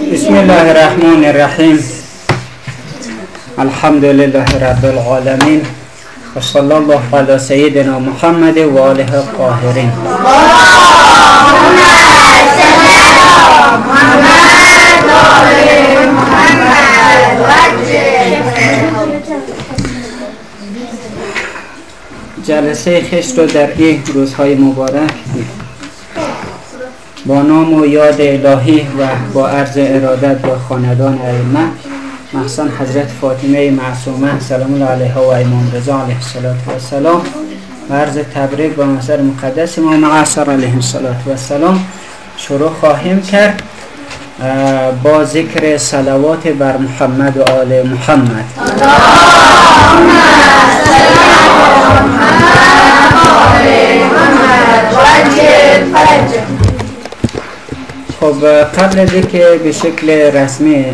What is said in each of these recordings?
بسم الله الرحمن الرحیم الحمد لله رب العالمین و صلی الله علی سیدنا محمد و آله الطاهرین جلسه خشت رو در این روزهای مبارک. با نام و یاد الهی و با عرض ارادت با خاندان ائمه محسن حضرت فاطمه معصومه سلام الله علیها و امام رضا علیه السلام و عرض تبریک با مصر مقدس ما معصر علیه السلام شروع خواهیم کرد. با ذکر صلوات بر محمد و آل محمد. خب قبل از که به شکل رسمی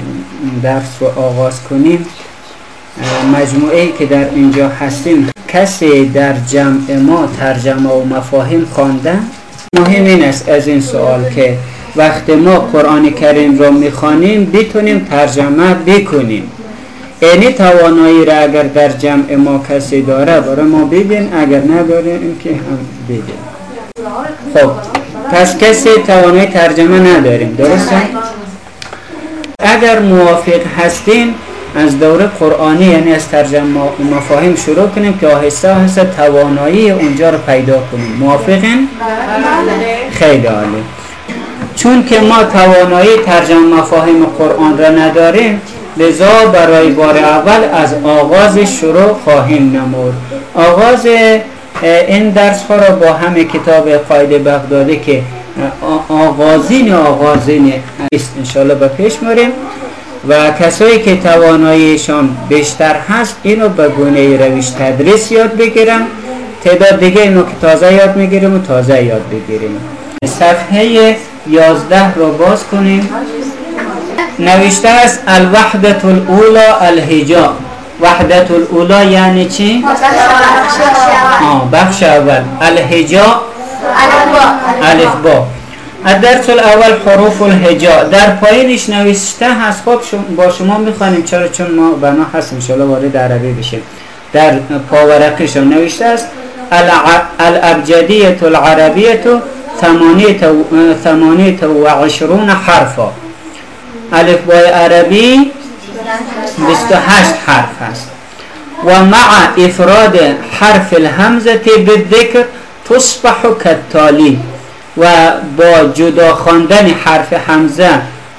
درس رو آغاز کنیم مجموعه که در اینجا هستیم کسی در جمع ما ترجمه و مفاهیم خوانده؟ مهم این است از این سوال که وقتی ما قرآن کریم رو می‌خوانیم بتونیم ترجمه بکنیم. اینی توانایی را اگر در جمع ما کسی داره برای ما ببین اگر نداریم که هم بگین خب. پس کسی توانایی ترجمه نداریم درسته؟ اگر موافق هستین از دوره قرآنی یعنی از ترجمه مفاهیم شروع کنیم که آهسته آهسته توانایی اونجا رو پیدا کنیم موافقین؟ خیلی عالی چون که ما توانایی ترجمه مفاهیم قرآن را نداریم لذا برای بار اول از آغاز شروع خواهیم نمود آغاز این درس ها را با همه کتاب قاید بغدادی که آغازین آغازین است انشاءالله به پیش موریم و کسایی که تواناییشان بیشتر هست اینو به گونه روش تدریس یاد بگیرم تعداد دیگه اینو که تازه یاد می‌گیریم و تازه یاد بگیریم. صفحه 11 رو باز کنیم. نوشته است الوحدت الاولا الهجا وحدت الاولا یعنی چی؟ بخش اول. الهجا الف با. الدرس الاول حروف الهجا در پایینش نوشته هست. خب با شما می‌خوانیم. چرا؟ چون ما بنا هست انشاءالله وارد عربی بشیم. در پاورقیش نوشته است. الابجدیت العربیت ثمانیت و عشرون حرفا. الف بای عربی. 28 حرف هست. و مع افراد حرف الهمزه بالذکر تصبح کالتالی و با جدا خواندن حرف همزه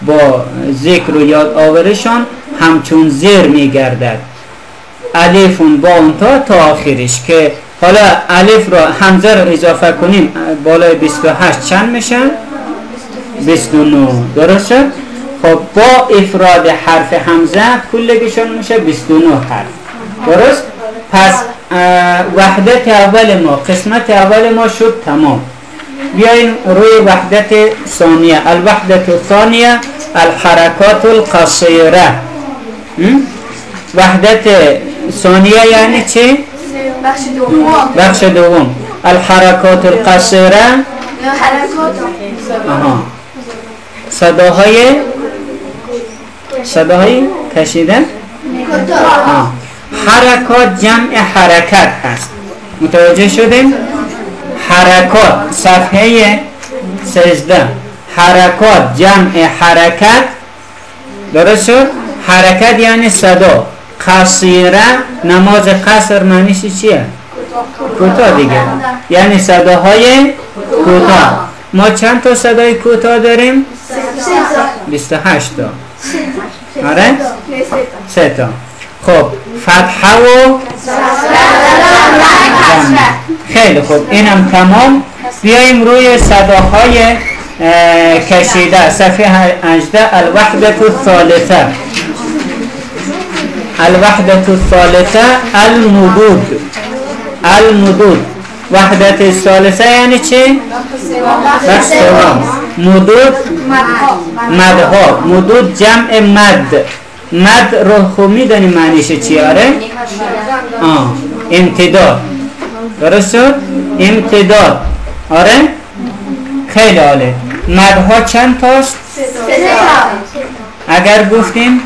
با ذکر و یاد آورشان همچون زیر میگردد. الفون با اونتا تا آخرش که حالا الف را همزه را اضافه کنیم بالای 28 چند میشه؟ 29 درست شد خب با افراد حرف همزه کلگیشون میشه 29 حرف. درست؟ پس وحدت اول ما قسمت اول ما شد تمام. بیاین روی وحدت ثانیه. الوحدت الثانیه الحرکات القصیره. وحدت ثانیه یعنی چی؟ بخش دوم. بخش دوم. الحرکات القصیره. صداهای صداهای کشیده آه. حرکات جمع حرکت هست. متوجه شدیم؟ حرکات. صفحه سجده. حرکات جمع حرکت. درست شد؟ حرکت یعنی صدا. قصیره نماز قصر معنیش چیه؟ کوتاه دیگه. یعنی صداهای کوتاه. ما چند تا صدای کوتاه داریم؟ 28 تا. آره؟ سه تا. خب فتحه و خیلی خوب. اینم تمام. بیایم روی صداهای کشیده. صفحه 18 الوحدت الثالثه الوحدت الثالثه المدود المدود وحدت الثالثه یعنی چی؟ بخش سوم. مدود مدها. مدود جمع مد. مد رو خوب میدانی معنیش چی؟ آره؟ امتداد درست شد؟ امتداد آره؟ خیلی عالی. مدها چند تاست؟ اگر گفتیم؟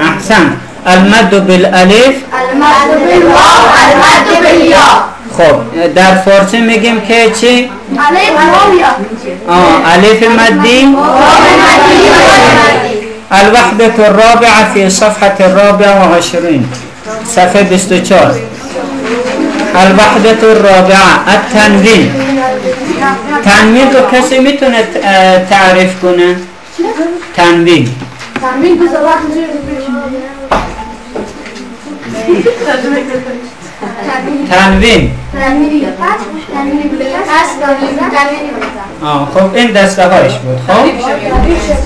احسن. المد بالالف. المد بالواو. المد بالياء خب در فارسی میگیم که چی؟ الف مدی. الوحدة الرابعة في صفحة الرابعة وعشرين صفحة 24 الوحدة الرابعة التنوين تنوین رو کسی می‌تونه تعریف کنه؟ تنوین. تعمين بزواج تنوین. آه خب این دسته هایش بود خب؟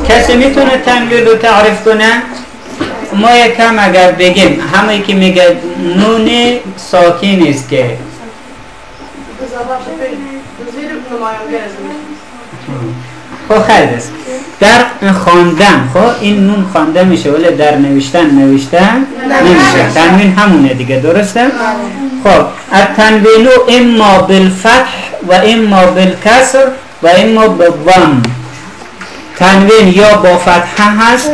کسی می‌تونه تنوین رو تعریف کنه؟ ما یکم اگر بگیم همه که میگه نون ساکین است که. خب خیلی است در خواندن خب؟ این نون خوانده میشه ولی در نوشتن نوشتن نمیشه. تنوین همونه دیگه درسته؟ خب اما بالفتح و اما بالکسر و اما بالضم. تنوین یا با فتحه هست.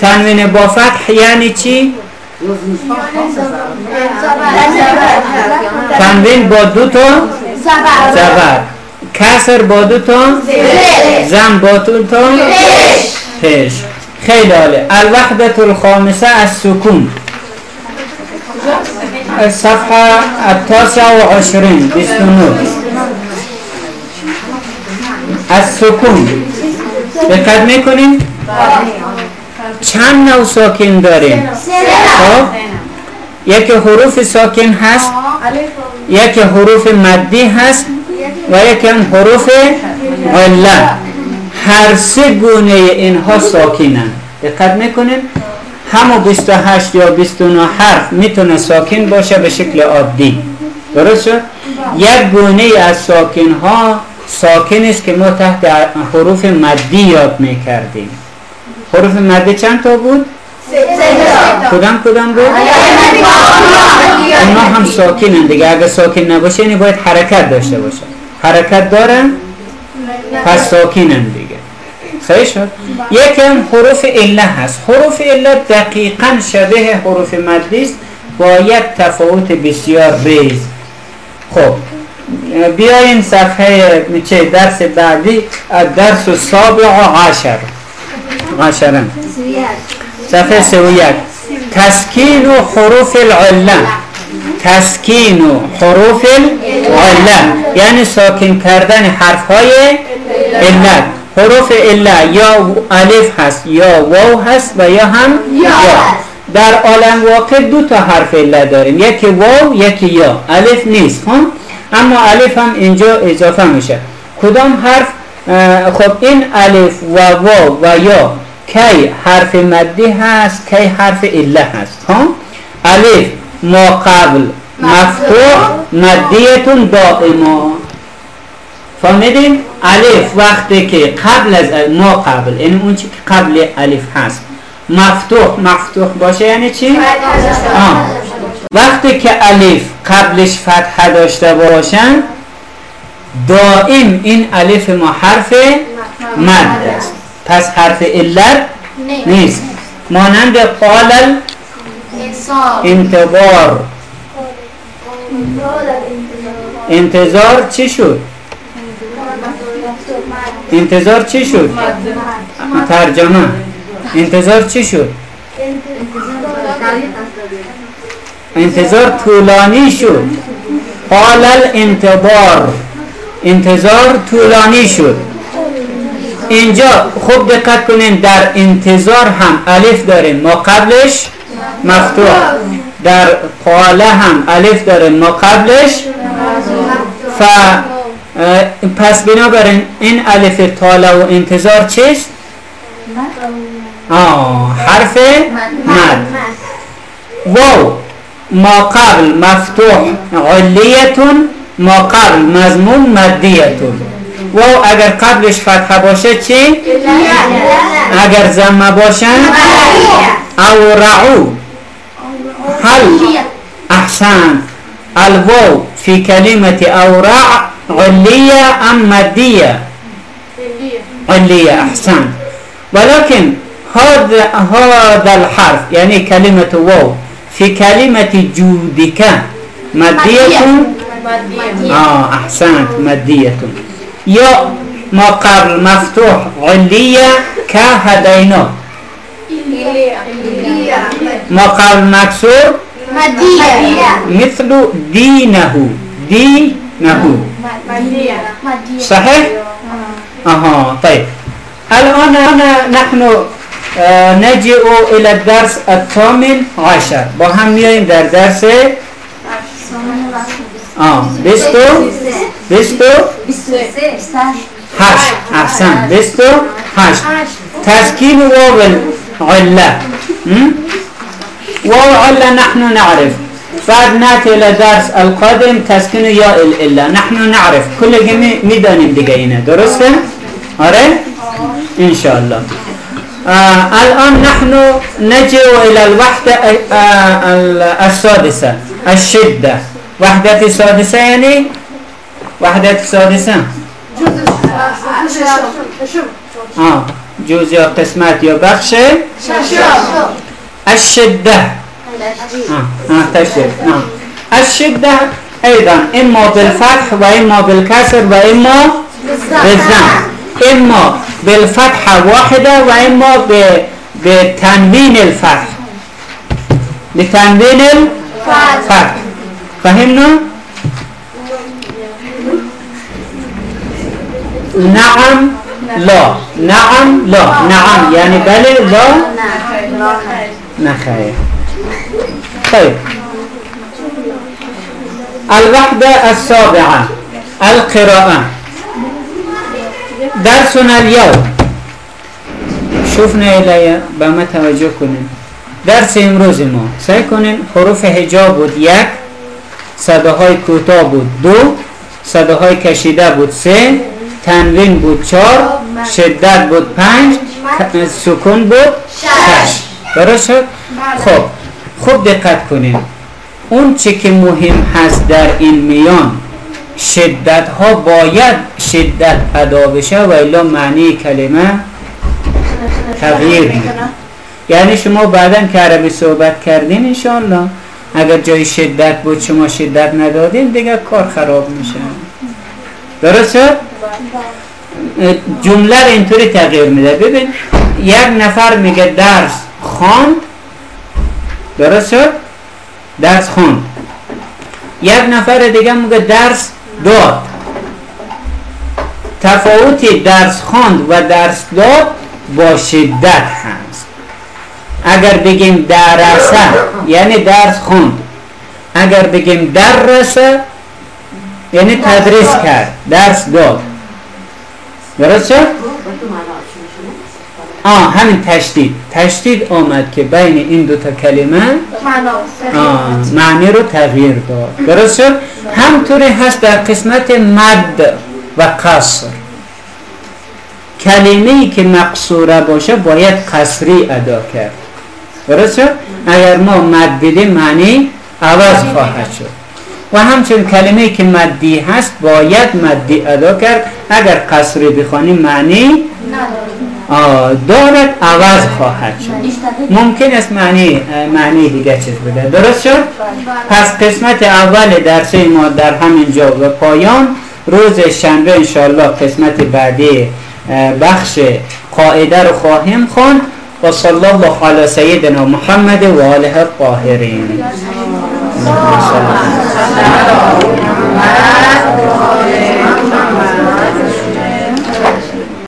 تنوین با فتح یعنی چی؟ تنوین با دو تا زبر. کسر با دو تا زم با دو تا پیش خیلی عالی. الوحدة الخامسه از سکون صفحه التاسع و عشرین بیست و نو از سکون دقت می‌کنیم چند نوع ساکن داریم؟ خب. یکی حروف ساکن هست یکی حروف مدی هست و هم حروف عله هر سه گونه اینها ساکنن. دقت می‌کنیم همو 28 یا 29 حرف می‌تونه ساکن باشه به شکل عادی. درست شد؟ یک گونه از ساکن ها ساکن است که ما تحت حروف مدی یاد می‌کردیم. حروف مدی چند تا بود؟ کدام کدام بود؟ اونا هم ساکنن دیگه. اگه ساکن نباشه یعنی باید حرکت داشته باشه. حرکت دارن؟ پس ساکنن دیگه. صحیح شد؟ یکی هم حروف عله هست. حروف عله دقیقا شبه حروف مدی است با یک تفاوت بسیار ریز. خب بیاین صفحه چه درس بعدی؟ درس السابع عشر. عشرن صفحه سه و تسکین و حروف العله. تسکین و حروف العله. یعنی ساکن کردن حرف های علت. حروف عله یا الف هست یا واو هست و یا هم یا. در عالم واقع دو تا حرف عله داریم یکی واو یکی یا. الف نیست خب؟ اما الف هم اینجا اضافه میشه. کدام حرف؟ خب این الف و واو و یا کی حرف مدی هست کی حرف عله هست ها الف ما قبل مفتوح مدیتون دائما. فهمیدیم الف وقتی که قبل از ما قبل یعنی اون چی که قبل الف هست. مفتوح مفتوح باشه یعنی چی؟ آه. وقتی که الف قبلش فتحه داشته باشن دائم این الف ما حرف مد است. پس حرف علت نیست. مانند قال انتظار. انتظار چی شد؟ انتظار چی شد؟ ترجمه. انتظار چی شد؟ انتظار طولانی شد. قال الانتظار. انتظار طولانی شد. اینجا خوب دقت کنین در انتظار هم الف داریم ما قبلش مفتوح. در قاله هم الف داریم ما قبلش ف پس بنابراین این الف طاله و انتظار چیست؟ آه حرف مد. واو ما قبل مفتوح علیتون ما قبل مضمون مدیتون. واو اگر قبلش فتحه باشه چی؟ اگر زمه باشن او رعو هل؟ احسن. الواو في كلمة أورع علية أم مادية؟ علية أحسن. ولكن هذا هذا الحرف يعني كلمة واو في كلمة جودك. مادية؟ آه أحسنت مادية. يا ما قبل مفتوح. علية كهدينا ما قبل مكسور؟ مثل دينه. نعم صحيح أها طيب الان أنا نحن نجيء إلى الدرس الثامن عشر بهم هم در درس بستو بستو هشت احسن بستو هشت تسکین واو العله واو العله نحن نعرف بعد نأتي إلى درس القادم تسكين ياء الإلا نحن نعرف. كل جميع ميدانين دقينا درسته؟ آره؟ إن شاء الله آه الآن نحن نجي إلى الوحدة آه ال- السادسة الشدة. وحدة السادسة يعني؟ وحدة السادسة آه جزء یا قسمت یا بخش الشدة. آه آه تشديد نعم الشدة أيضا إما بالفتح وإما بالكسر وإما بالضم إما بالفتحة واحدة وإما بتنوين الفتح. بتنوين الفتح. فهمنا؟ نعم لا. نعم لا. نعم يعني بله لا. نخير طيب. الوحدة السابعة القراءة. درسنا اليوم. شوفنا إلي بما توجه کنین درس امروز ما. سعی کنین حروف هجا بود. یک صده های کوتاه بود. دو صده های کشیده بود. سه تنوین بود. چهار شدت بود. پنج سکون بود. شش. درست شد؟ خب. خوب دقت کنین. اون چی که مهم هست در این میان شدت ها باید شدت ادا بشه و الا معنی کلمه تغییر یعنی شما بعدا که عربی صحبت کردین انشالله اگر جای شدت بود شما شدت ندادین دیگه کار خراب میشه. درست شد؟ جمله اینطوری تغییر میده. ببین یک نفر میگه درس خواند درست شد؟ درس خواند یک نفر دیگه میگه درس داد. تفاوت درس خواند و درس داد با شدت هست. اگر بگیم درسه یعنی درس خوند. اگر بگیم درسه یعنی تدریس کرد. درس داد. درست شد؟ آه همین تشدید. تشدید آمد که بین این دو تا کلمه آه معنی رو تغییر داد. درست شد؟ همطوری هست در قسمت مد و قصر. کلمه ای که مقصوره باشه باید قصری ادا کرد. درست شد؟ اگر ما مد بدیم معنی عوض خواهد شد. و همچنین کلمه ای که مدی هست باید مدی ادا کرد. اگر قصری بخوانیم معنی دارد عوض خواهد شد. ممکن است معنی معنی دیگه چیز بده درست شد؟ پس قسمت اول درس ما در همین جا و پایان. روز شنبه انشاءالله قسمت بعدی بخش قاعده رو خواهیم خوند. و صلی الله علی سیدنا محمد و آله الطاهرین.